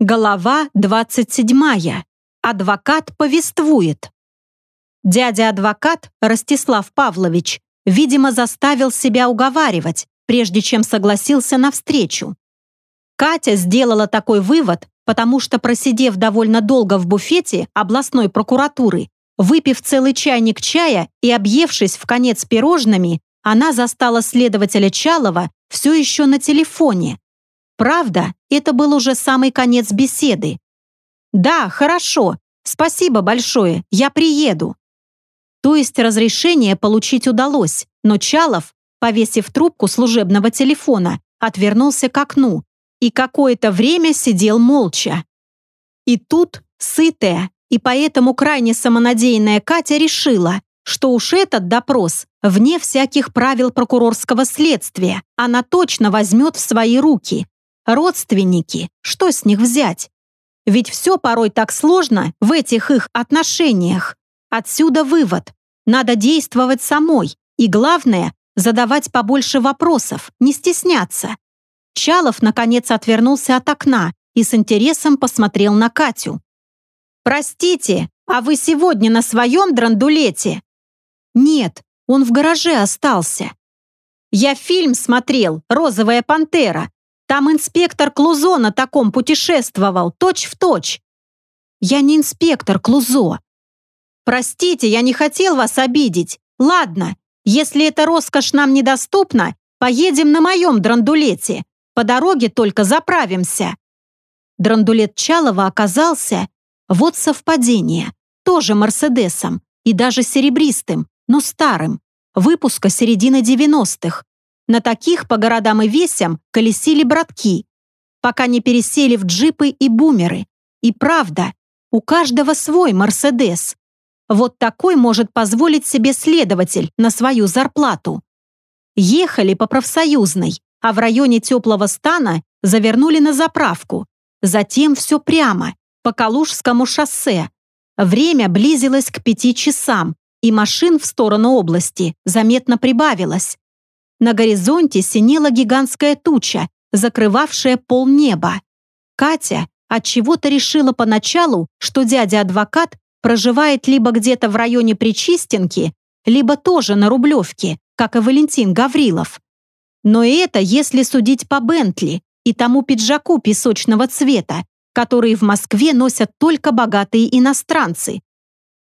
Голова 27. Адвокат повествует. Дядя-адвокат Ростислав Павлович, видимо, заставил себя уговаривать, прежде чем согласился на встречу. Катя сделала такой вывод, потому что, просидев довольно долго в буфете областной прокуратуры, выпив целый чайник чая и объевшись в конец пирожными, она застала следователя Чалова все еще на телефоне, Правда, это был уже самый конец беседы. «Да, хорошо. Спасибо большое. Я приеду». То есть разрешение получить удалось, но Чалов, повесив трубку служебного телефона, отвернулся к окну и какое-то время сидел молча. И тут, сытая и поэтому крайне самонадеянная Катя решила, что уж этот допрос вне всяких правил прокурорского следствия она точно возьмет в свои руки Родственники, что с них взять? Ведь все порой так сложно в этих их отношениях. Отсюда вывод. Надо действовать самой. И главное, задавать побольше вопросов, не стесняться. Чалов, наконец, отвернулся от окна и с интересом посмотрел на Катю. «Простите, а вы сегодня на своем драндулете?» «Нет, он в гараже остался». «Я фильм смотрел «Розовая пантера». Там инспектор Клузо на таком путешествовал, точь-в-точь. Точь. Я не инспектор Клузо. Простите, я не хотел вас обидеть. Ладно, если эта роскошь нам недоступна, поедем на моем драндулете. По дороге только заправимся. Драндулет Чалова оказался, вот совпадение, тоже Мерседесом и даже серебристым, но старым, выпуска середины 90-х, на таких по городам и весям колесили братки, пока не пересели в джипы и бумеры. И правда, у каждого свой Мерседес. Вот такой может позволить себе следователь на свою зарплату. Ехали по профсоюзной, а в районе теплого стана завернули на заправку. Затем все прямо, по Калужскому шоссе. Время близилось к пяти часам, и машин в сторону области заметно прибавилось. На горизонте синела гигантская туча, закрывавшая полнеба. Катя от чего то решила поначалу, что дядя-адвокат проживает либо где-то в районе Причистенки, либо тоже на Рублевке, как и Валентин Гаврилов. Но это если судить по Бентли и тому пиджаку песочного цвета, которые в Москве носят только богатые иностранцы.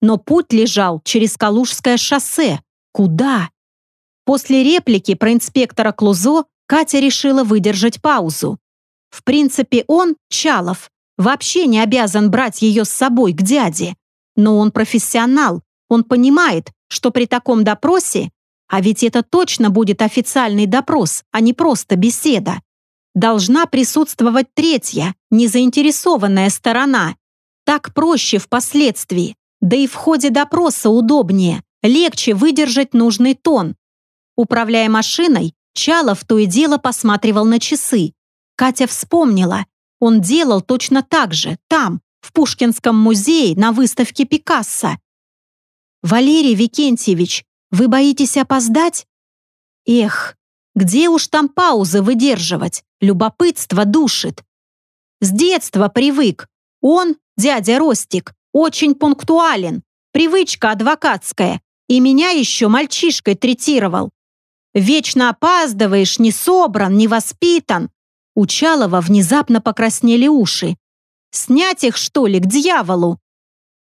Но путь лежал через Калужское шоссе. Куда? После реплики про инспектора Клузо Катя решила выдержать паузу. В принципе, он, Чалов, вообще не обязан брать ее с собой к дяде. Но он профессионал, он понимает, что при таком допросе, а ведь это точно будет официальный допрос, а не просто беседа, должна присутствовать третья, незаинтересованная сторона. Так проще впоследствии, да и в ходе допроса удобнее, легче выдержать нужный тон, Управляя машиной, Чалов то и дело посматривал на часы. Катя вспомнила. Он делал точно так же, там, в Пушкинском музее на выставке Пикассо. «Валерий Викентьевич, вы боитесь опоздать?» «Эх, где уж там паузы выдерживать? Любопытство душит». С детства привык. Он, дядя Ростик, очень пунктуален. Привычка адвокатская. И меня еще мальчишкой третировал. Вечно опаздываешь, не собран, не воспитан. У Чалова внезапно покраснели уши. Снять их, что ли, к дьяволу?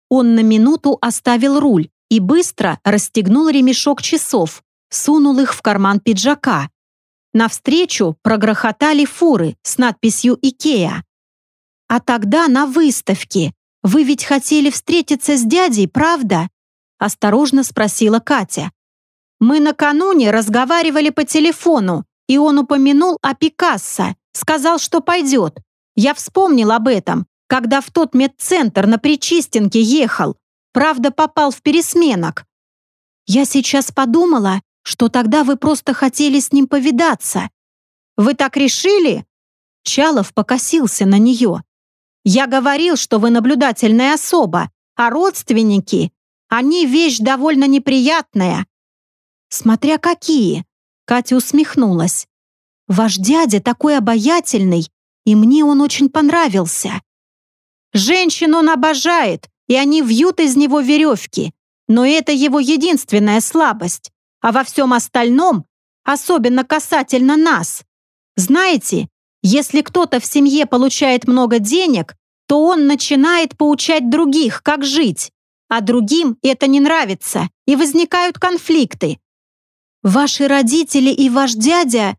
Он на минуту оставил руль и быстро расстегнул ремешок часов, сунул их в карман пиджака. Навстречу прогрохотали фуры с надписью «Икеа». «А тогда на выставке. Вы ведь хотели встретиться с дядей, правда?» Осторожно спросила Катя. Мы накануне разговаривали по телефону, и он упомянул о Пикассо, сказал, что пойдет. Я вспомнил об этом, когда в тот медцентр на Причистенке ехал. Правда, попал в пересменок. Я сейчас подумала, что тогда вы просто хотели с ним повидаться. Вы так решили? Чалов покосился на нее. Я говорил, что вы наблюдательная особа, а родственники, они вещь довольно неприятная. «Смотря какие!» Катя усмехнулась. «Ваш дядя такой обаятельный, и мне он очень понравился. Женщин он обожает, и они вьют из него веревки, но это его единственная слабость, а во всем остальном, особенно касательно нас. Знаете, если кто-то в семье получает много денег, то он начинает поучать других, как жить, а другим это не нравится, и возникают конфликты. Ваши родители и ваш дядя...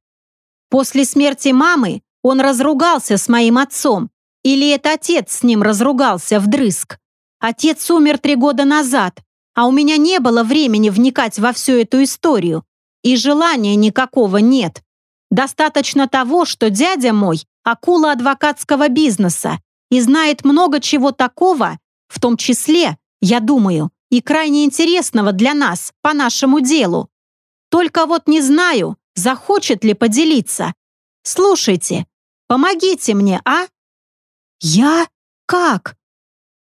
После смерти мамы он разругался с моим отцом, или это отец с ним разругался вдрызг. Отец умер три года назад, а у меня не было времени вникать во всю эту историю, и желания никакого нет. Достаточно того, что дядя мой – акула адвокатского бизнеса и знает много чего такого, в том числе, я думаю, и крайне интересного для нас, по нашему делу. Только вот не знаю, захочет ли поделиться. Слушайте, помогите мне, а? Я? Как?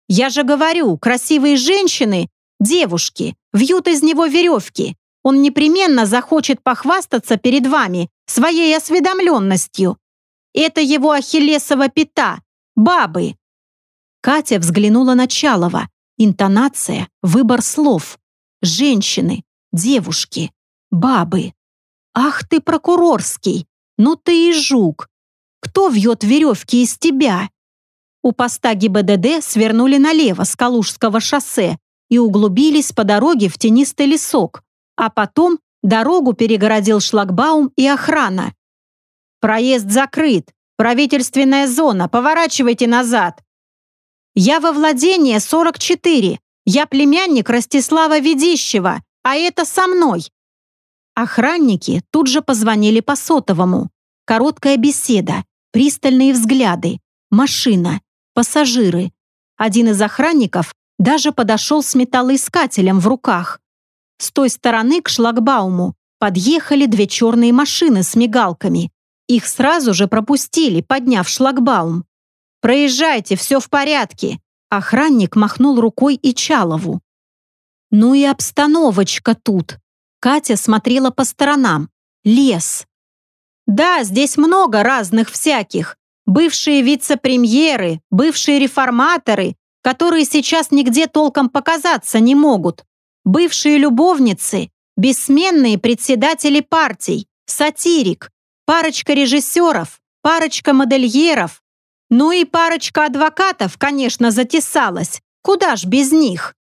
Я же говорю, красивые женщины, девушки, вьют из него веревки. Он непременно захочет похвастаться перед вами своей осведомленностью. Это его ахиллесова пята, бабы. Катя взглянула на Чалова. Интонация, выбор слов. Женщины, девушки, бабы. Ах ты прокурорский, ну ты и жук. Кто вьет веревки из тебя? У поста ГИБДД свернули налево с Калужского шоссе и углубились по дороге в тенистый лесок, а потом дорогу перегородил шлагбаум и охрана. «Проезд закрыт, правительственная зона, поворачивайте назад!» «Я во владение 44, я племянник Ростислава Ведищева, а это со мной!» Охранники тут же позвонили по сотовому. Короткая беседа, пристальные взгляды, машина, пассажиры. Один из охранников даже подошел с металлоискателем в руках. С той стороны к шлагбауму подъехали две черные машины с мигалками. Их сразу же пропустили, подняв шлагбаум. «Проезжайте, все в порядке!» Охранник махнул рукой и Чалову. «Ну и обстановочка тут!» Катя смотрела по сторонам. Лес. «Да, здесь много разных всяких. Бывшие вице-премьеры, бывшие реформаторы, которые сейчас нигде толком показаться не могут. Бывшие любовницы, бессменные председатели партий, сатирик, парочка режиссеров, парочка модельеров, ну и парочка адвокатов, конечно, затесалась. Куда ж без них?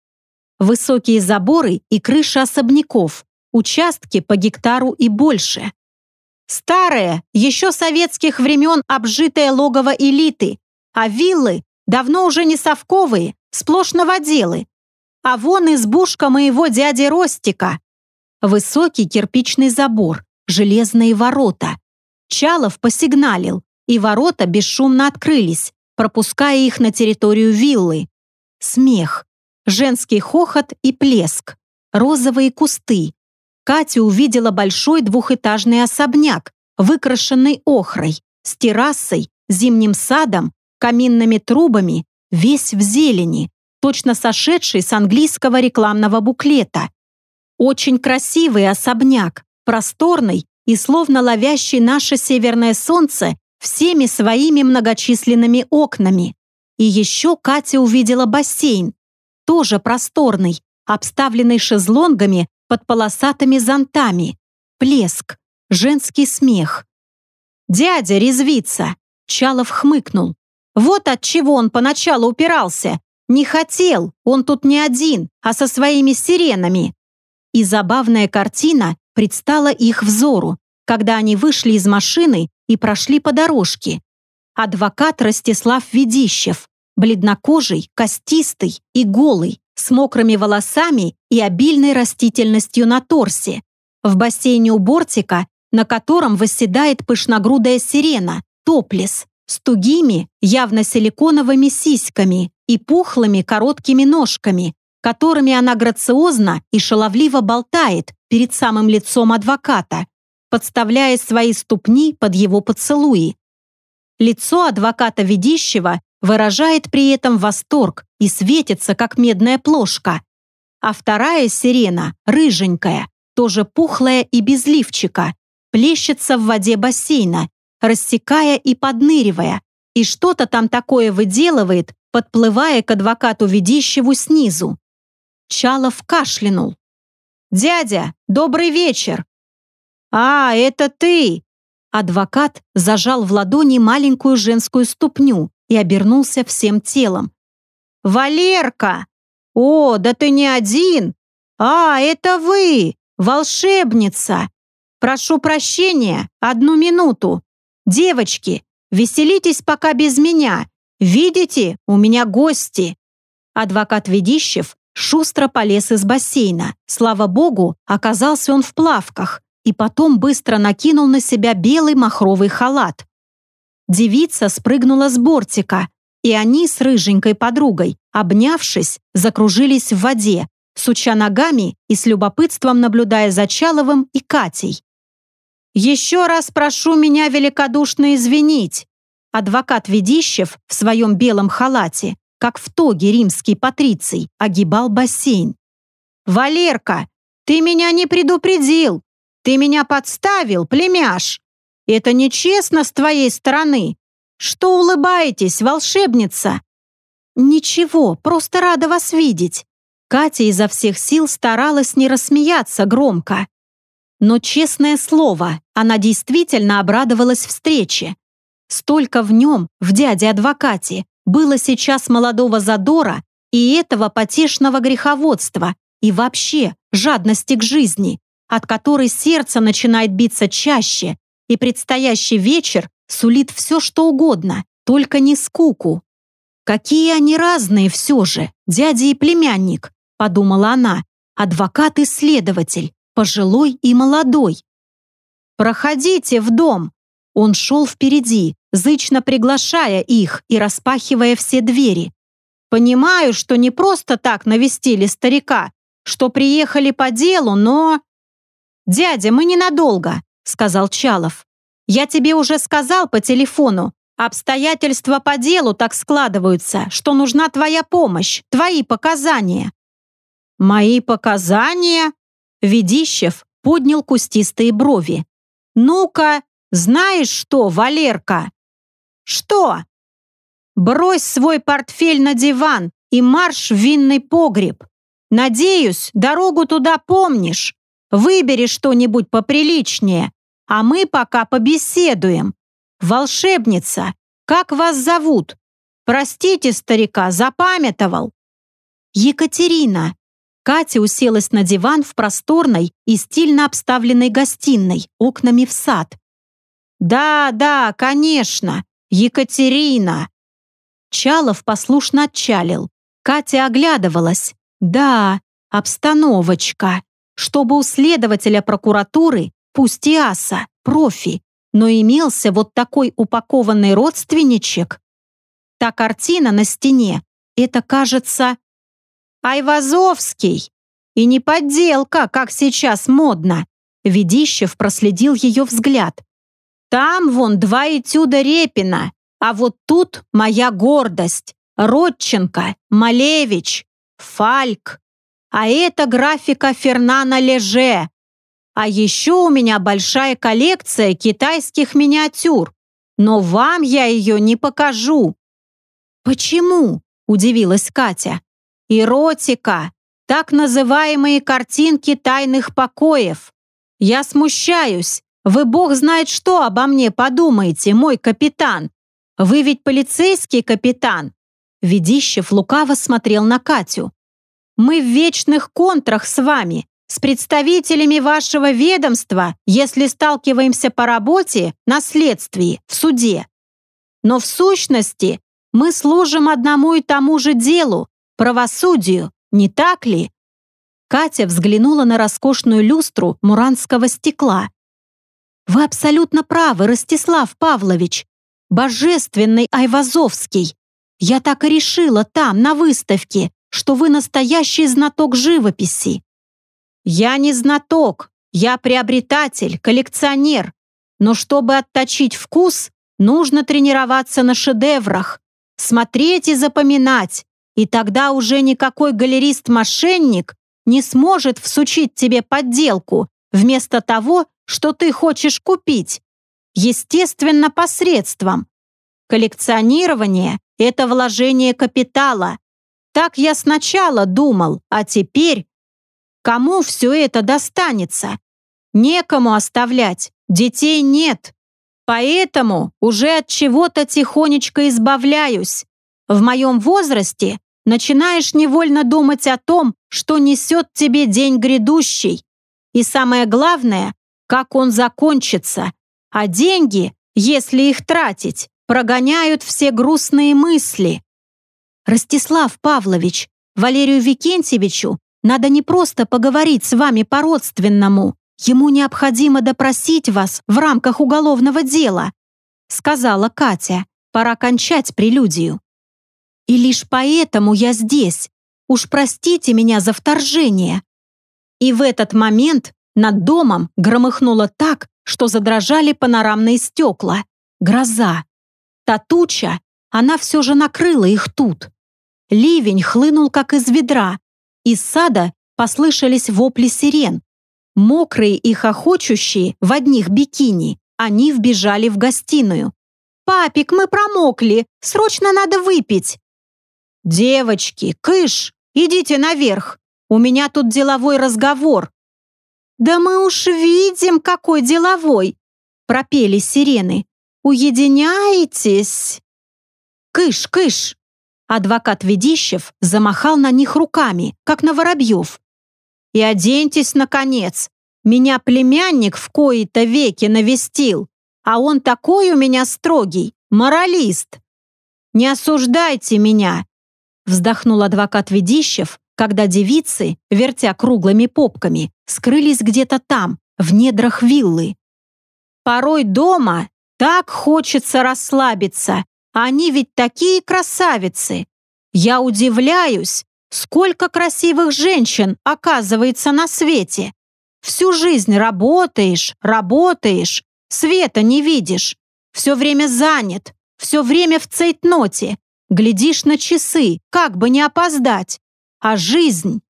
Высокие заборы и крыши особняков, участки по гектару и больше. Старое, еще советских времен обжитое логово элиты, а виллы давно уже не совковые, сплошь новоделы. А вон избушка моего дяди Ростика. Высокий кирпичный забор, железные ворота. Чалов посигналил, и ворота бесшумно открылись, пропуская их на территорию виллы. Смех, женский хохот и плеск, розовые кусты, Катя увидела большой двухэтажный особняк, выкрашенный охрой, с террасой, зимним садом, каминными трубами, весь в зелени, точно сошедший с английского рекламного буклета. Очень красивый особняк, просторный и словно ловящий наше северное солнце всеми своими многочисленными окнами. И еще Катя увидела бассейн, тоже просторный, обставленный шезлонгами под полосатыми зонтами, плеск, женский смех. «Дядя резвится!» Чалов хмыкнул. «Вот от чего он поначалу упирался. Не хотел, он тут не один, а со своими сиренами». И забавная картина предстала их взору, когда они вышли из машины и прошли по дорожке. Адвокат Ростислав Ведищев, бледнокожий, костистый и голый, с мокрыми волосами и обильной растительностью на торсе. В бассейне у бортика, на котором восседает пышногрудая сирена, топлес, с тугими, явно силиконовыми сиськами и пухлыми короткими ножками, которыми она грациозно и шаловливо болтает перед самым лицом адвоката, подставляя свои ступни под его поцелуи. Лицо адвоката Ведищева выражает при этом восторг и светится, как медная плошка. А вторая сирена, рыженькая, тоже пухлая и без лифчика, плещется в воде бассейна, рассекая и подныривая, и что-то там такое выделывает, подплывая к адвокату Ведищеву снизу. Чалов кашлянул. «Дядя, добрый вечер!» «А, это ты!» Адвокат зажал в ладони маленькую женскую ступню и обернулся всем телом. «Валерка! О, да ты не один! А, это вы! Волшебница! Прошу прощения, одну минуту. Девочки, веселитесь пока без меня. Видите, у меня гости!» Адвокат Ведищев шустро полез из бассейна. Слава богу, оказался он в плавках и потом быстро накинул на себя белый махровый халат. Девица спрыгнула с бортика, и они с рыженькой подругой, обнявшись, закружились в воде, суча ногами и с любопытством наблюдая за Чаловым и Катей. «Еще раз прошу меня великодушно извинить», адвокат Ведищев в своем белом халате, как в тоге римский патриций, огибал бассейн. «Валерка, ты меня не предупредил! Ты меня подставил, племяш! Это нечестно с твоей стороны! Что улыбаетесь, волшебница?» «Ничего, просто рада вас видеть!» Катя изо всех сил старалась не рассмеяться громко. Но, честное слово, она действительно обрадовалась встрече. Столько в нем, в дяде-адвокате, было сейчас молодого задора и этого потешного греховодства, и вообще жадности к жизни, от которой сердце начинает биться чаще, и предстоящий вечер сулит все, что угодно, только не скуку. «Какие они разные все же, дядя и племянник», — подумала она, адвокат и следователь, пожилой и молодой. «Проходите в дом!» Он шел впереди, зычно приглашая их и распахивая все двери. «Понимаю, что не просто так навестили старика, что приехали по делу, но...» «Дядя, мы ненадолго», — сказал Чалов. «Я тебе уже сказал по телефону. Обстоятельства по делу так складываются, что нужна твоя помощь, твои показания». «Мои показания?» Ведищев поднял кустистые брови. «Ну-ка, знаешь что, Валерка?» «Что?» «Брось свой портфель на диван и марш в винный погреб. Надеюсь, дорогу туда помнишь. Выбери что-нибудь поприличнее, а мы пока побеседуем. Волшебница, как вас зовут? Простите, старика, запамятовал». «Екатерина», Катя уселась на диван в просторной и стильно обставленной гостиной, окнами в сад. «Да, да, конечно, Екатерина!» Чалов послушно отчалил. Катя оглядывалась. «Да, обстановочка. Чтобы у следователя прокуратуры, пусть и аса, профи, но имелся вот такой упакованный родственничек. Та картина на стене, это, кажется, Айвазовский! И не подделка, как сейчас модно!» Ведищев проследил ее взгляд. «Там вон два этюда Репина, а вот тут моя гордость. Родченко, Малевич, Фальк. А это графика Фернана Леже. А еще у меня большая коллекция китайских миниатюр. Но вам я ее не покажу». «Почему?» – удивилась Катя. Эротика, так называемые картинки тайных покоев. Я смущаюсь. Вы бог знает что обо мне подумаете, мой капитан. Вы ведь полицейский капитан. Ведищев лукаво смотрел на Катю. Мы в вечных контрах с вами, с представителями вашего ведомства, если сталкиваемся по работе, на следствии, в суде. Но в сущности мы служим одному и тому же делу, правосудию, не так ли?» Катя взглянула на роскошную люстру муранского стекла. «Вы абсолютно правы, Ростислав Павлович. Божественный Айвазовский. Я так и решила там, на выставке, что вы настоящий знаток живописи». «Я не знаток, я приобретатель, коллекционер. Но чтобы отточить вкус, нужно тренироваться на шедеврах, смотреть и запоминать, и тогда уже никакой галерист-мошенник не сможет всучить тебе подделку вместо того, что ты хочешь купить. Естественно, посредством. Коллекционирование – это вложение капитала. Так я сначала думал, а теперь... Кому все это достанется? Некому оставлять, детей нет. Поэтому уже от чего-то тихонечко избавляюсь. В моем возрасте начинаешь невольно думать о том, что несет тебе день грядущий. И самое главное, как он закончится. А деньги, если их тратить, прогоняют все грустные мысли. Ростислав Павлович, Валерию Викентьевичу надо не просто поговорить с вами по-родственному, Ему необходимо допросить вас в рамках уголовного дела», сказала Катя. «Пора кончать прелюдию». «И лишь поэтому я здесь. Уж простите меня за вторжение». И в этот момент над домом громыхнуло так, что задрожали панорамные стекла. Гроза. Татуча, она все же накрыла их тут. Ливень хлынул, как из ведра. Из сада послышались вопли сирен, Мокрые и хохочущие в одних бикини, они вбежали в гостиную. «Папик, мы промокли! Срочно надо выпить!» «Девочки, кыш, идите наверх! У меня тут деловой разговор!» «Да мы уж видим, какой деловой!» пропели сирены. «Уединяетесь?» «Кыш, кыш!» Адвокат Ведищев замахал на них руками, как на воробьев. И оденьтесь, наконец. Меня племянник в кои-то веки навестил, а он такой у меня строгий, моралист. Не осуждайте меня, вздохнул адвокат Ведищев, когда девицы, вертя круглыми попками, скрылись где-то там, в недрах виллы. Порой дома так хочется расслабиться, они ведь такие красавицы. Я удивляюсь, Сколько красивых женщин оказывается на свете. Всю жизнь работаешь, работаешь, света не видишь. Все время занят, все время в цейтноте. Глядишь на часы, как бы не опоздать. А жизнь?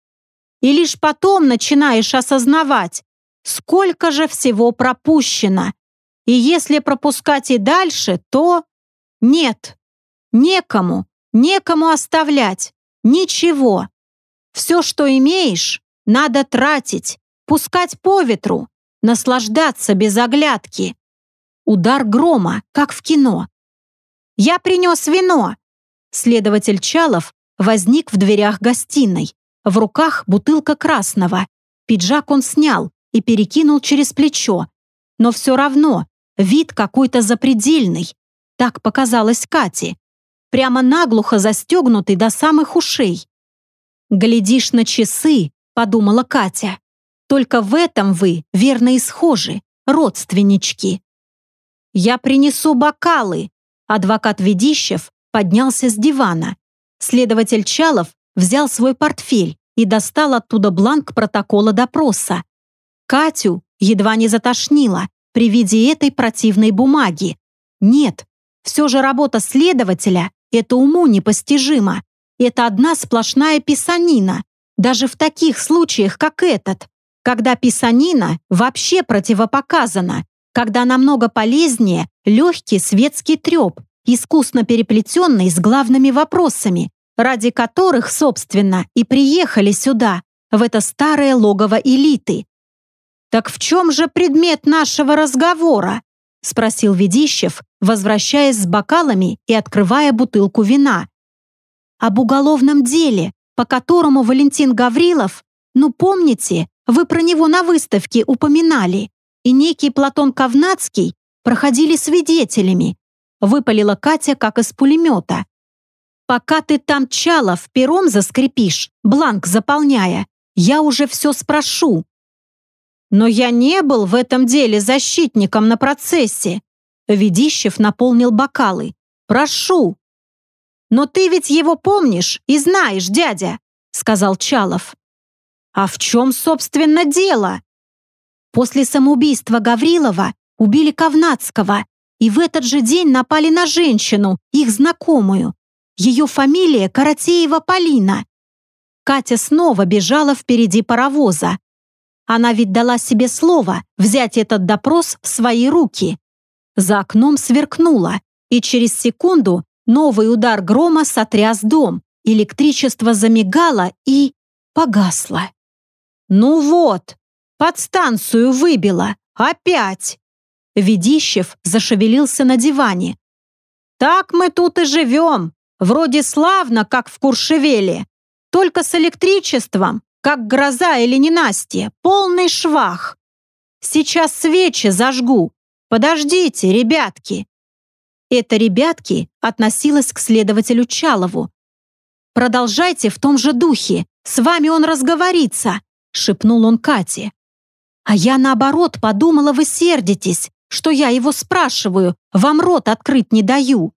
И лишь потом начинаешь осознавать, сколько же всего пропущено. И если пропускать и дальше, то... Нет, некому, некому оставлять. Ничего. Все, что имеешь, надо тратить, пускать по ветру, наслаждаться без оглядки. Удар грома, как в кино. «Я принес вино!» Следователь Чалов возник в дверях гостиной. В руках бутылка красного. Пиджак он снял и перекинул через плечо. Но все равно вид какой-то запредельный. Так показалось Кате прямо наглухо застегнутый до самых ушей. «Глядишь на часы», — подумала Катя. «Только в этом вы верно и схожи, родственнички». «Я принесу бокалы», — адвокат Ведищев поднялся с дивана. Следователь Чалов взял свой портфель и достал оттуда бланк протокола допроса. Катю едва не затошнило при виде этой противной бумаги. Нет, все же работа следователя это уму непостижимо. Это одна сплошная писанина, даже в таких случаях, как этот, когда писанина вообще противопоказана, когда намного полезнее легкий светский треп, искусно переплетенный с главными вопросами, ради которых, собственно, и приехали сюда, в это старое логово элиты. «Так в чем же предмет нашего разговора?» — спросил Ведищев, возвращаясь с бокалами и открывая бутылку вина. «Об уголовном деле, по которому Валентин Гаврилов, ну помните, вы про него на выставке упоминали, и некий Платон Ковнацкий проходили свидетелями», выпалила Катя как из пулемета. «Пока ты там чалов пером заскрипишь, бланк заполняя, я уже все спрошу». «Но я не был в этом деле защитником на процессе», Ведищев наполнил бокалы. «Прошу!» «Но ты ведь его помнишь и знаешь, дядя!» сказал Чалов. «А в чем, собственно, дело?» После самоубийства Гаврилова убили Ковнацкого, и в этот же день напали на женщину, их знакомую. Ее фамилия Каратеева Полина. Катя снова бежала впереди паровоза. Она ведь дала себе слово взять этот допрос в свои руки. За окном сверкнуло. и через секунду новый удар грома сотряс дом, электричество замигало и погасло. «Ну вот, подстанцию выбило, опять!» Ведищев зашевелился на диване. «Так мы тут и живем, вроде славно, как в Куршевеле, только с электричеством, как гроза или ненастье, полный швах. Сейчас свечи зажгу. Подождите, ребятки!» Это «ребятки» относилось к следователю Чалову. «Продолжайте в том же духе, с вами он разговорится», — шепнул он Кате. «А я, наоборот, подумала, вы сердитесь, что я его спрашиваю, вам рот открыть не даю».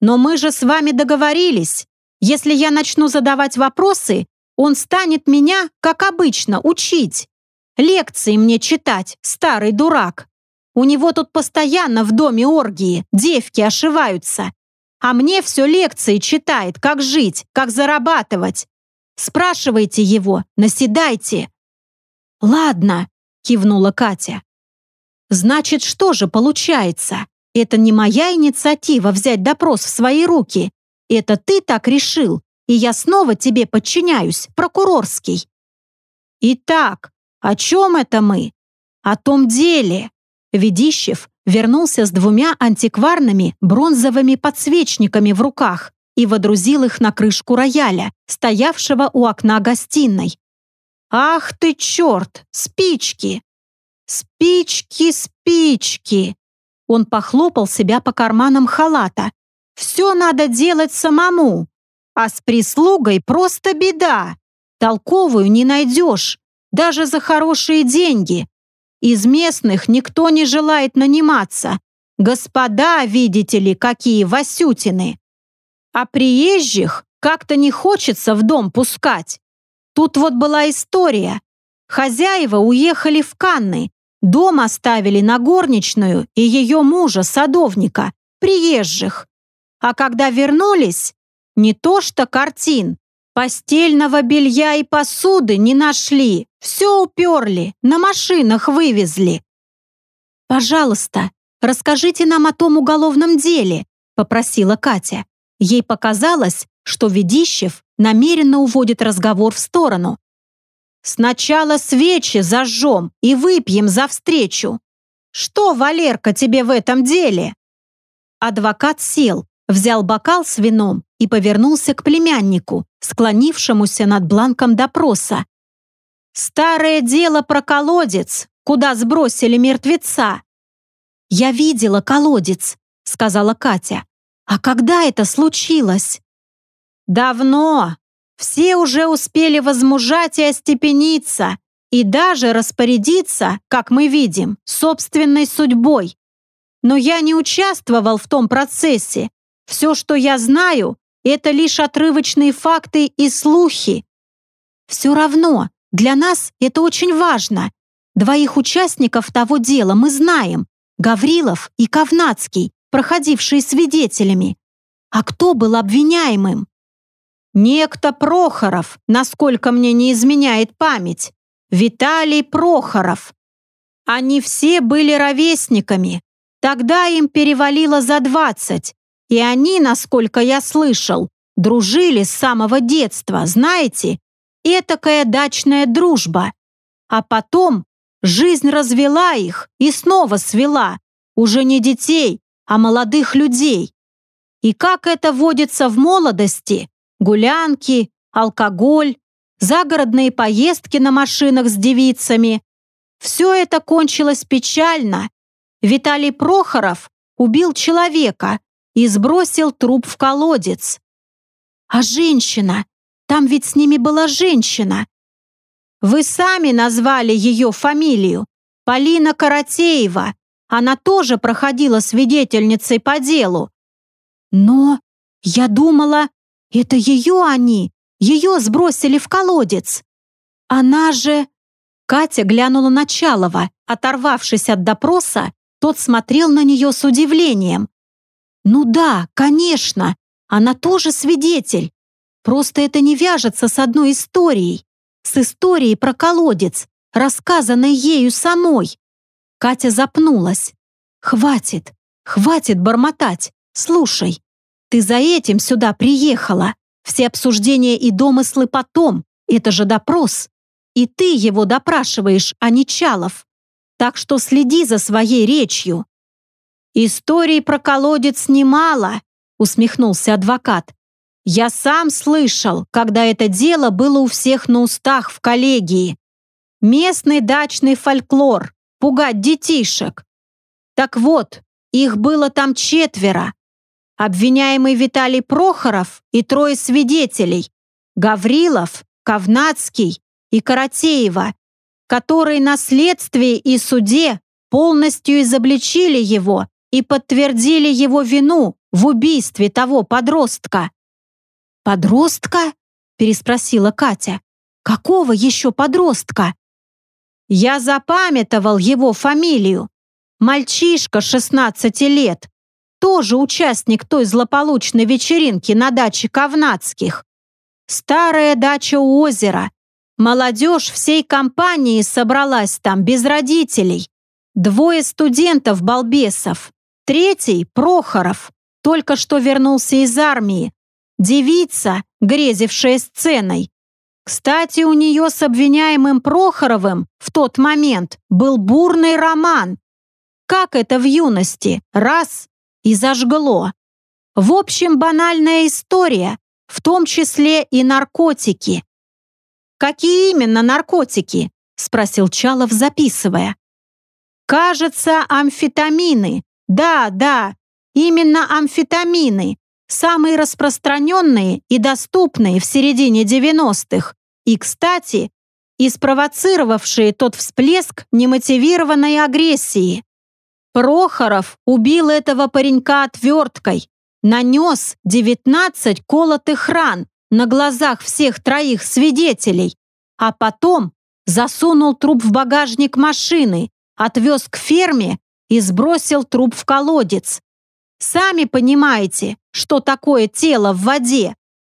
«Но мы же с вами договорились. Если я начну задавать вопросы, он станет меня, как обычно, учить. Лекции мне читать, старый дурак. У него тут постоянно в доме оргии, девки ошиваются. А мне все лекции читает, как жить, как зарабатывать. Спрашивайте его, наседайте». «Ладно», — кивнула Катя. «Значит, что же получается? Это не моя инициатива взять допрос в свои руки. Это ты так решил, и я снова тебе подчиняюсь, прокурорский». «Итак, о чем это мы?» «О том деле». Ведищев вернулся с двумя антикварными бронзовыми подсвечниками в руках и водрузил их на крышку рояля, стоявшего у окна гостиной. «Ах ты черт! Спички! Спички, спички!» Он похлопал себя по карманам халата. «Все надо делать самому, а с прислугой просто беда. Толковую не найдешь, даже за хорошие деньги. Из местных никто не желает наниматься. Господа, видите ли, какие Васютины. А приезжих как-то не хочется в дом пускать. Тут вот была история. Хозяева уехали в Канны, дом оставили на горничную и ее мужа, садовника, приезжих. А когда вернулись, не то что картин, постельного белья и посуды не нашли, все уперли, на машинах вывезли. «Пожалуйста, расскажите нам о том уголовном деле», попросила Катя. Ей показалось, что Ведищев намеренно уводит разговор в сторону. «Сначала свечи зажжем и выпьем за встречу. Что, Валерка, тебе в этом деле?» Адвокат сел, взял бокал с вином и повернулся к племяннику, склонившемуся над бланком допроса. «Старое дело про колодец, куда сбросили мертвеца». «Я видела колодец», — сказала Катя. «А когда это случилось?» «Давно. Все уже успели возмужать и остепениться, и даже распорядиться, как мы видим, собственной судьбой. Но я не участвовал в том процессе все, что я знаю, это лишь отрывочные факты и слухи. Все равно, для нас это очень важно. Двоих участников того дела мы знаем. Гаврилов и Ковнацкий, проходившие свидетелями. А кто был обвиняемым? Некто Прохоров, насколько мне не изменяет память. Виталий Прохоров. Они все были ровесниками. Тогда им перевалило за двадцать. И они, насколько я слышал, дружили с самого детства, знаете? Этакая дачная дружба. А потом жизнь развела их и снова свела. Уже не детей, а молодых людей. И как это водится в молодости? Гулянки, алкоголь, загородные поездки на машинах с девицами. Все это кончилось печально. Виталий Прохоров убил человека, и сбросил труп в колодец. А женщина? Там ведь с ними была женщина. Вы сами назвали ее фамилию. Полина Каратеева. Она тоже проходила свидетельницей по делу. Но я думала, это ее они, ее сбросили в колодец. Она же... Катя глянула на Чалова. Оторвавшись от допроса, тот смотрел на нее с удивлением. Ну да, конечно, она тоже свидетель. Просто это не вяжется с одной историей. С историей про колодец, рассказанной ею самой. Катя запнулась. Хватит, хватит бормотать. Слушай, ты за этим сюда приехала. Все обсуждения и домыслы потом. Это же допрос. И ты его допрашиваешь, а не Чалов. Так что следи за своей речью». «Историй про колодец немало», — усмехнулся адвокат. «Я сам слышал, когда это дело было у всех на устах в коллегии. Местный дачный фольклор, пугать детишек. Так вот, их было там четверо. Обвиняемый Виталий Прохоров и трое свидетелей – Гаврилов, Ковнацкий и Каратеева, которые на следствии и суде полностью изобличили его и подтвердили его вину в убийстве того подростка. «Подростка?» – переспросила Катя. «Какого еще подростка?» Я запамятовал его фамилию. Мальчишка 16 лет, тоже участник той злополучной вечеринки на даче Ковнацких. Старая дача у озера. Молодежь всей компании собралась там без родителей. Двое студентов-балбесов. Третий – Прохоров, только что вернулся из армии. Девица, грезившая сценой. Кстати, у нее с обвиняемым Прохоровым в тот момент был бурный роман. Как это в юности? Раз и зажгло. В общем, банальная история, в том числе и наркотики. «Какие именно наркотики?» – спросил Чалов, записывая. «Кажется, амфетамины. Да, да, именно амфетамины. Самые распространенные и доступные в середине 90-х. И, кстати, и спровоцировавшие тот всплеск немотивированной агрессии. Прохоров убил этого паренька отверткой, нанес 19 колотых ран на глазах всех троих свидетелей, а потом засунул труп в багажник машины, отвез к ферме и сбросил труп в колодец. Сами понимаете, что такое тело в воде.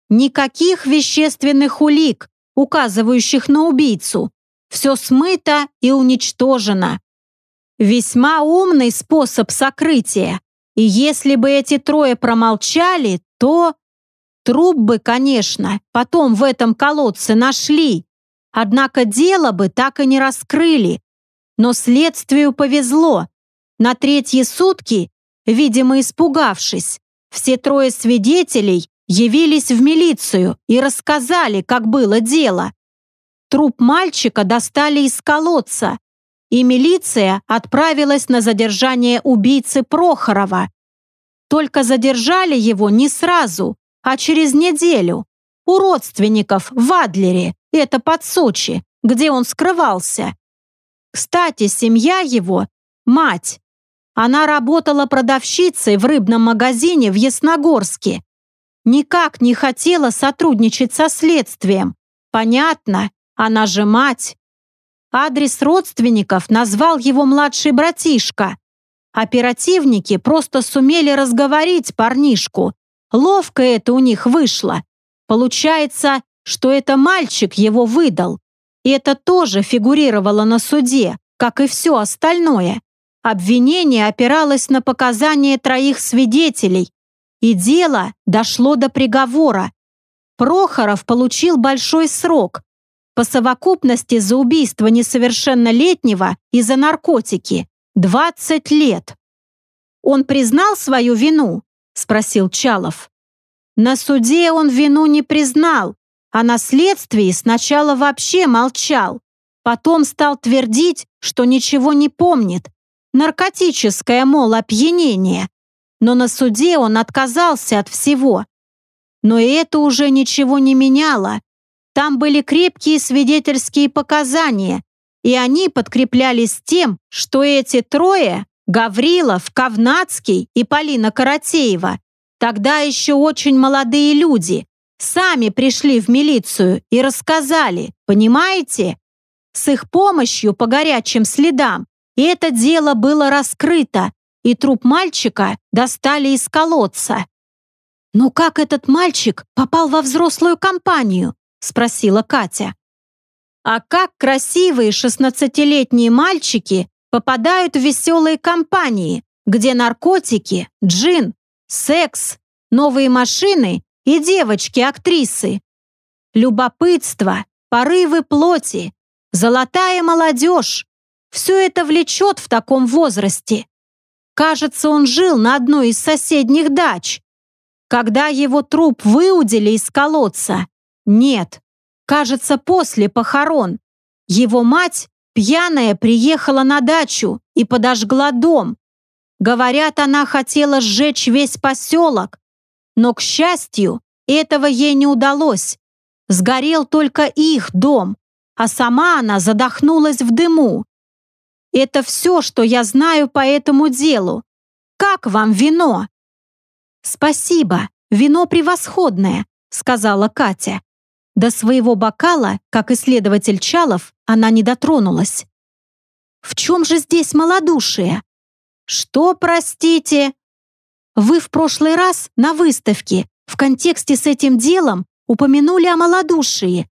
Никаких вещественных улик, указывающих на убийцу. Все смыто и уничтожено. Весьма умный способ сокрытия. И если бы эти трое промолчали, то... Труп бы, конечно, потом в этом колодце нашли. Однако дело бы так и не раскрыли. Но следствию повезло. На третьи сутки, видимо, испугавшись, все трое свидетелей явились в милицию и рассказали, как было дело. Труп мальчика достали из колодца, и милиция отправилась на задержание убийцы Прохорова. Только задержали его не сразу, а через неделю. У родственников в Адлере, это под Сочи, где он скрывался. Кстати, семья его, мать, она работала продавщицей в рыбном магазине в Ясногорске. Никак не хотела сотрудничать со следствием. Понятно, она же мать. Адрес родственников назвал его младший братишка. Оперативники просто сумели разговорить парнишку. Ловко это у них вышло. Получается, что это мальчик его выдал. И это тоже фигурировало на суде, как и все остальное. Обвинение опиралось на показания троих свидетелей, и дело дошло до приговора. Прохоров получил большой срок, по совокупности за убийство несовершеннолетнего и за наркотики 20 лет. Он признал свою вину? спросил Чалов. На суде он вину не признал, а на следствии сначала вообще молчал. Потом стал твердить, что ничего не помнит. Наркотическое, мол, опьянение. Но на суде он отказался от всего. Но это уже ничего не меняло. Там были крепкие свидетельские показания, и они подкреплялись тем, что эти трое – Гаврилов, Ковнацкий и Полина Каратеева – тогда еще очень молодые люди – сами пришли в милицию и рассказали, понимаете? С их помощью по горячим следам это дело было раскрыто, и труп мальчика достали из колодца. Но как этот мальчик попал во взрослую компанию? — спросила Катя. «А как красивые шестнадцатилетние мальчики попадают в веселые компании, где наркотики, джин, секс, новые машины и девочки-актрисы. Любопытство, порывы плоти, золотая молодежь. Все это влечет в таком возрасте. Кажется, он жил на одной из соседних дач. Когда его труп выудили из колодца? Нет. Кажется, после похорон. Его мать, пьяная, приехала на дачу и подожгла дом. Говорят, она хотела сжечь весь поселок. Но, к счастью, этого ей не удалось. Сгорел только их дом, а сама она задохнулась в дыму. Это все, что я знаю по этому делу. Как вам вино?» «Спасибо, вино превосходное», — сказала Катя. До своего бокала, как исследователь Чалов, она не дотронулась. «В чем же здесь малодушие?» «Что, простите?» «Вы в прошлый раз на выставке в контексте с этим делом упомянули о малодушии».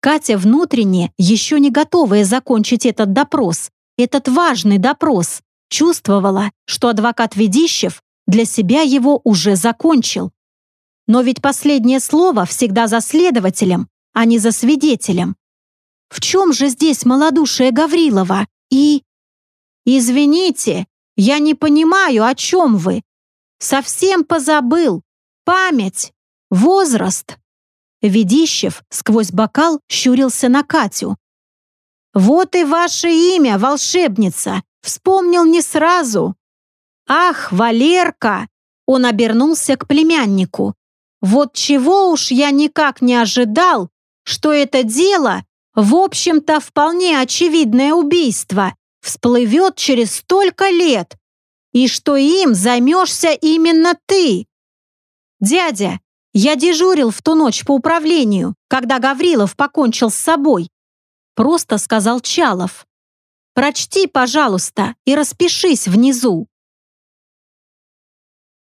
Катя внутренне, еще не готовая закончить этот допрос, этот важный допрос, чувствовала, что адвокат Ведищев для себя его уже закончил. Но ведь последнее слово всегда за следователем, а не за свидетелем. В чем же здесь малодушие Гаврилова и... «Извините, я не понимаю, о чем вы. Совсем позабыл. Память. Возраст». Ведищев сквозь бокал щурился на Катю. «Вот и ваше имя, волшебница! Вспомнил не сразу!» «Ах, Валерка!» Он обернулся к племяннику. «Вот чего уж я никак не ожидал, что это дело, в общем-то, вполне очевидное убийство, всплывет через столько лет, и что им займешься именно ты. Дядя, я дежурил в ту ночь по управлению, когда Гаврилов покончил с собой. Просто сказал Чалов. Прочти, пожалуйста, и распишись внизу.